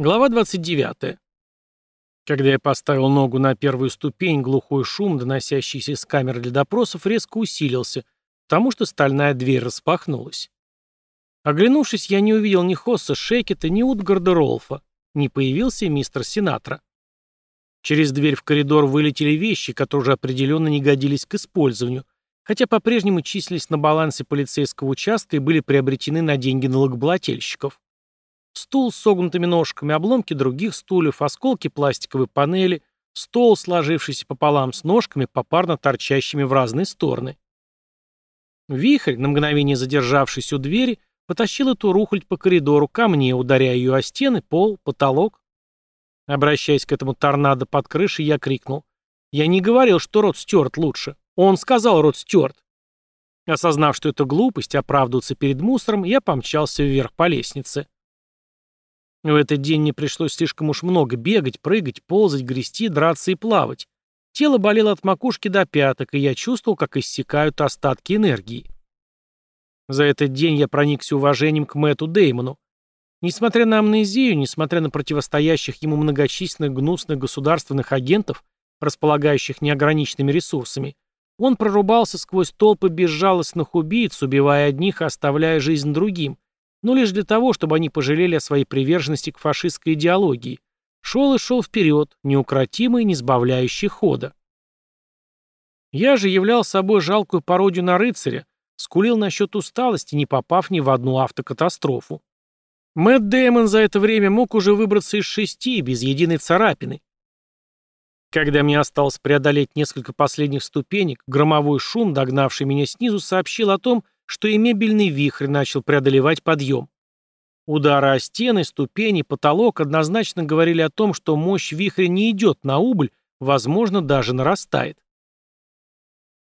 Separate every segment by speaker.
Speaker 1: Глава 29. Когда я поставил ногу на первую ступень, глухой шум, доносящийся из камеры для допросов, резко усилился, потому что стальная дверь распахнулась. Оглянувшись, я не увидел ни Хосса Шекета, ни Утгарда Ролфа. Не появился мистер Синатра. Через дверь в коридор вылетели вещи, которые уже определенно не годились к использованию, хотя по-прежнему числились на балансе полицейского участка и были приобретены на деньги налогоплательщиков. Стул с согнутыми ножками, обломки других стульев, осколки пластиковой панели, стол, сложившийся пополам с ножками, попарно торчащими в разные стороны. Вихрь, на мгновение задержавшись у двери, потащил эту рухлядь по коридору ко мне, ударяя ее о стены, пол, потолок. Обращаясь к этому торнадо под крышей, я крикнул. «Я не говорил, что Рот Стюарт лучше. Он сказал Рот Стюарт». Осознав, что это глупость, оправдываться перед мусором, я помчался вверх по лестнице. В этот день мне пришлось слишком уж много бегать, прыгать, ползать, грести, драться и плавать. Тело болело от макушки до пяток, и я чувствовал, как иссякают остатки энергии. За этот день я проникся уважением к Мэтту Деймону. Несмотря на амнезию, несмотря на противостоящих ему многочисленных гнусных государственных агентов, располагающих неограниченными ресурсами, он прорубался сквозь толпы безжалостных убийц, убивая одних и оставляя жизнь другим, но лишь для того, чтобы они пожалели о своей приверженности к фашистской идеологии. Шел и шел вперед, неукротимый, не сбавляющий хода. Я же являл собой жалкую пародию на рыцаря, скулил насчет усталости, не попав ни в одну автокатастрофу. Мэтт Дэймон за это время мог уже выбраться из шести, без единой царапины. Когда мне осталось преодолеть несколько последних ступенек, громовой шум, догнавший меня снизу, сообщил о том, что и мебельный вихрь начал преодолевать подъем. Удары о стены, ступени, потолок однозначно говорили о том, что мощь вихря не идет на убыль, возможно, даже нарастает.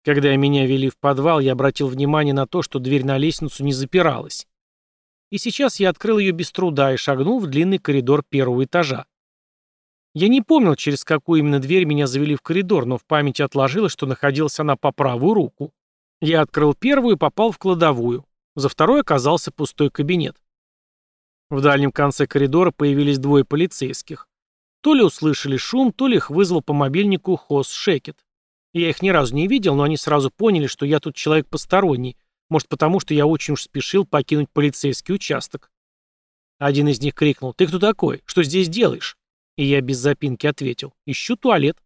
Speaker 1: Когда меня вели в подвал, я обратил внимание на то, что дверь на лестницу не запиралась. И сейчас я открыл ее без труда и шагнул в длинный коридор первого этажа. Я не помнил, через какую именно дверь меня завели в коридор, но в памяти отложилось, что находилась она по правую руку. Я открыл первую и попал в кладовую. За второй оказался пустой кабинет. В дальнем конце коридора появились двое полицейских. То ли услышали шум, то ли их вызвал по мобильнику Хос Шекет. Я их ни разу не видел, но они сразу поняли, что я тут человек посторонний, может потому, что я очень уж спешил покинуть полицейский участок. Один из них крикнул «Ты кто такой? Что здесь делаешь?» И я без запинки ответил «Ищу туалет».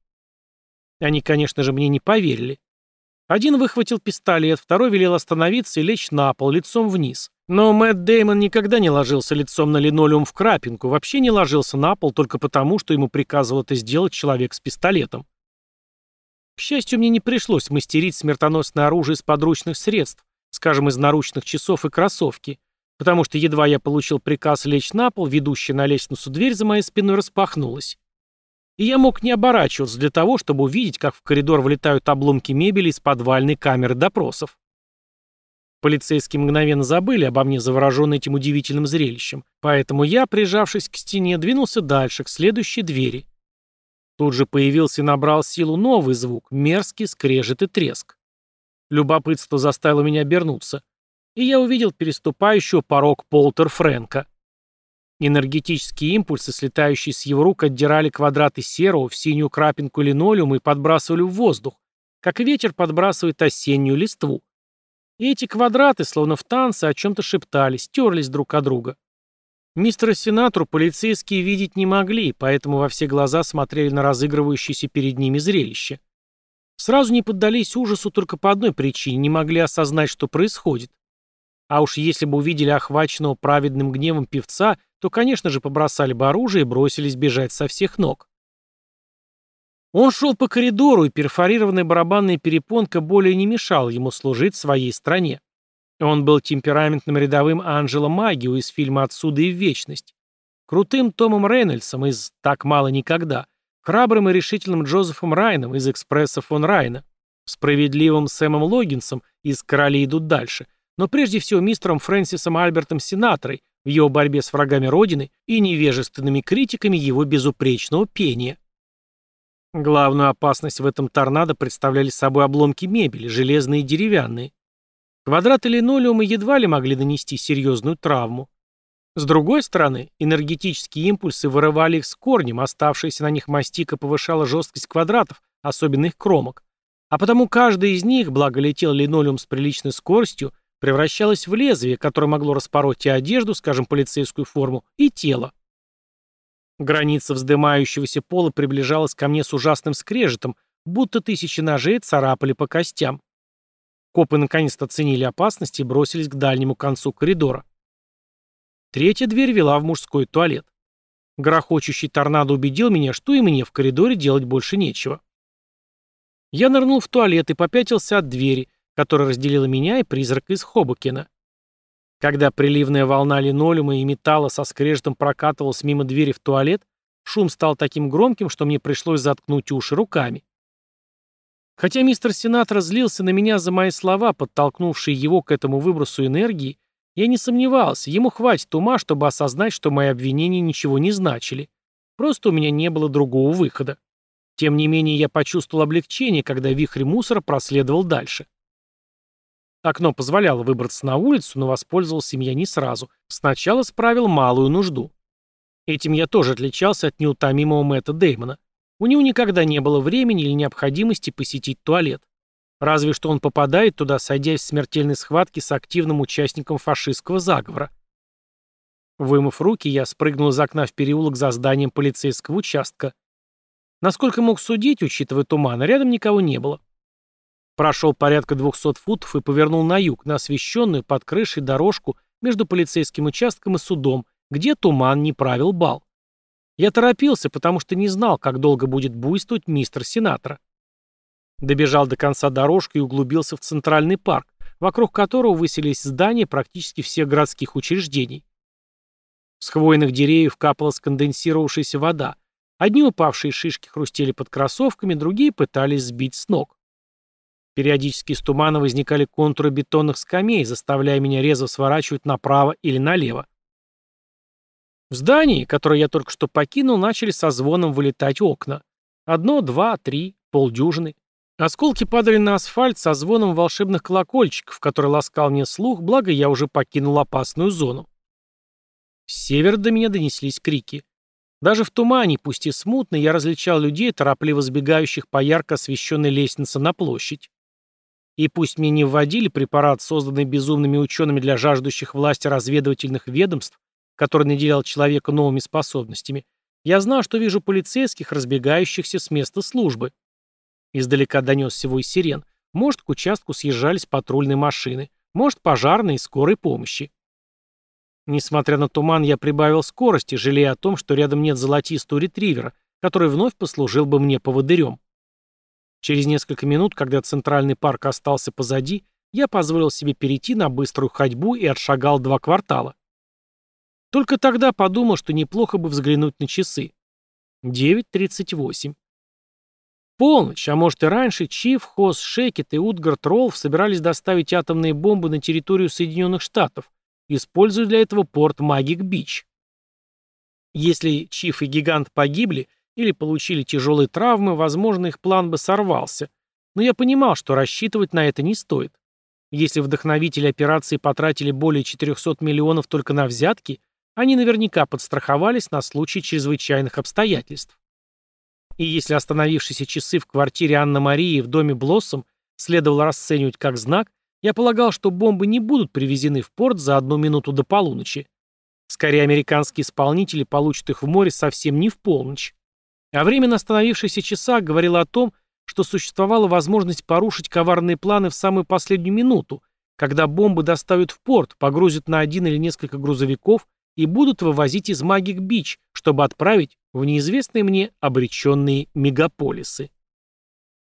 Speaker 1: Они, конечно же, мне не поверили. Один выхватил пистолет, второй велел остановиться и лечь на пол, лицом вниз. Но Мэтт Деймон никогда не ложился лицом на линолеум в крапинку, вообще не ложился на пол только потому, что ему приказывал это сделать человек с пистолетом. К счастью, мне не пришлось мастерить смертоносное оружие из подручных средств, скажем, из наручных часов и кроссовки, потому что едва я получил приказ лечь на пол, ведущая на лестницу дверь за моей спиной распахнулась и я мог не оборачиваться для того, чтобы увидеть, как в коридор вылетают обломки мебели из подвальной камеры допросов. Полицейские мгновенно забыли обо мне, завороженные этим удивительным зрелищем, поэтому я, прижавшись к стене, двинулся дальше, к следующей двери. Тут же появился и набрал силу новый звук, мерзкий скрежет и треск. Любопытство заставило меня обернуться, и я увидел переступающего порог Полтер Фрэнка. Энергетические импульсы, слетающие с его рук, отдирали квадраты серого в синюю крапинку линолеума и подбрасывали в воздух, как ветер подбрасывает осеннюю листву. И эти квадраты, словно в танце, о чем-то шептались, терлись друг от друга. Мистера Сенатору полицейские видеть не могли, поэтому во все глаза смотрели на разыгрывающееся перед ними зрелище. Сразу не поддались ужасу только по одной причине, не могли осознать, что происходит. А уж если бы увидели охваченного праведным гневом певца, то, конечно же, побросали бы оружие и бросились бежать со всех ног. Он шел по коридору, и перфорированная барабанная перепонка более не мешала ему служить своей стране. Он был темпераментным рядовым Анджело Магио из фильма «Отсюда и в вечность», крутым Томом Рейнольдсом из «Так мало никогда», храбрым и решительным Джозефом Райном из «Экспресса фон Райна», справедливым Сэмом Логинсом из «Короли идут дальше», но прежде всего мистером Фрэнсисом Альбертом Синаторой в его борьбе с врагами Родины и невежественными критиками его безупречного пения. Главную опасность в этом торнадо представляли собой обломки мебели, железные и деревянные. Квадраты линолеума едва ли могли нанести серьезную травму. С другой стороны, энергетические импульсы вырывали их с корнем, оставшаяся на них мастика повышала жесткость квадратов, особенно их кромок. А потому каждый из них, благо летел линолеум с приличной скоростью, превращалась в лезвие, которое могло распороть и одежду, скажем, полицейскую форму, и тело. Граница вздымающегося пола приближалась ко мне с ужасным скрежетом, будто тысячи ножей царапали по костям. Копы наконец-то оценили опасность и бросились к дальнему концу коридора. Третья дверь вела в мужской туалет. Грохочущий торнадо убедил меня, что и мне в коридоре делать больше нечего. Я нырнул в туалет и попятился от двери, которая разделила меня и призрака из Хобокена. Когда приливная волна линолеума и металла со скрежетом прокатывалась мимо двери в туалет, шум стал таким громким, что мне пришлось заткнуть уши руками. Хотя мистер сенатор злился на меня за мои слова, подтолкнувшие его к этому выбросу энергии, я не сомневался, ему хватит ума, чтобы осознать, что мои обвинения ничего не значили. Просто у меня не было другого выхода. Тем не менее, я почувствовал облегчение, когда вихрь мусора проследовал дальше. Окно позволяло выбраться на улицу, но воспользовался им я не сразу. Сначала справил малую нужду. Этим я тоже отличался от неутомимого Мэтта Деймона. У него никогда не было времени или необходимости посетить туалет. Разве что он попадает туда, сойдясь в смертельной схватке с активным участником фашистского заговора. Вымыв руки, я спрыгнул из окна в переулок за зданием полицейского участка. Насколько мог судить, учитывая туман, рядом никого не было. Прошел порядка 200 футов и повернул на юг, на освещенную под крышей дорожку между полицейским участком и судом, где туман не правил бал. Я торопился, потому что не знал, как долго будет буйствовать мистер сенатора. Добежал до конца дорожки и углубился в центральный парк, вокруг которого выселись здания практически всех городских учреждений. С хвойных деревьев капала сконденсировавшаяся вода. Одни упавшие шишки хрустели под кроссовками, другие пытались сбить с ног. Периодически из тумана возникали контуры бетонных скамей, заставляя меня резво сворачивать направо или налево. В здании, которое я только что покинул, начали со звоном вылетать окна. Одно, два, три, полдюжины. Осколки падали на асфальт со звоном волшебных колокольчиков, который ласкал мне слух, благо я уже покинул опасную зону. С севера до меня донеслись крики. Даже в тумане, пусть и смутно, я различал людей, торопливо сбегающих по ярко освещенной лестнице на площадь. И пусть мне не вводили препарат, созданный безумными учеными для жаждущих власти разведывательных ведомств, который наделял человека новыми способностями, я знал, что вижу полицейских, разбегающихся с места службы. Издалека донес вой сирен. Может, к участку съезжались патрульные машины. Может, пожарные и скорой помощи. Несмотря на туман, я прибавил скорости, жалея о том, что рядом нет золотистого ретривера, который вновь послужил бы мне поводырем. Через несколько минут, когда центральный парк остался позади, я позволил себе перейти на быструю ходьбу и отшагал два квартала. Только тогда подумал, что неплохо бы взглянуть на часы. 9.38. Полночь, а может и раньше, Чиф, Хос, Шекет и Утгард Ролф собирались доставить атомные бомбы на территорию Соединенных Штатов, используя для этого порт Магик-Бич. Если Чиф и Гигант погибли или получили тяжелые травмы, возможно, их план бы сорвался. Но я понимал, что рассчитывать на это не стоит. Если вдохновители операции потратили более 400 миллионов только на взятки, они наверняка подстраховались на случай чрезвычайных обстоятельств. И если остановившиеся часы в квартире Анна-Марии в доме Блоссом следовало расценивать как знак, я полагал, что бомбы не будут привезены в порт за одну минуту до полуночи. Скорее, американские исполнители получат их в море совсем не в полночь. А время на остановившихся часах говорило о том, что существовала возможность порушить коварные планы в самую последнюю минуту, когда бомбы доставят в порт, погрузят на один или несколько грузовиков и будут вывозить из Магик-Бич, чтобы отправить в неизвестные мне обреченные мегаполисы.